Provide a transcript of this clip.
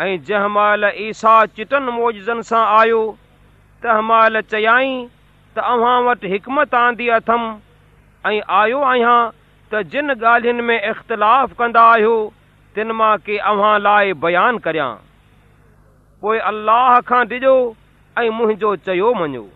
ऐं जंहिं महिल ईसा चिटनि मौजनि सां आयो तंहिं महिल चयाई त अव्हां वटि हिकमत आंदी अथमि ऐं आयो आहियां त जिन ॻाल्हियुनि में इख़्तिलाफ़ कंदा आहियो तिन मां के अव्हां लाइ बयानु करियां पोइ अलाह खां ॾिजो ऐं मुंहिंजो चयो मञो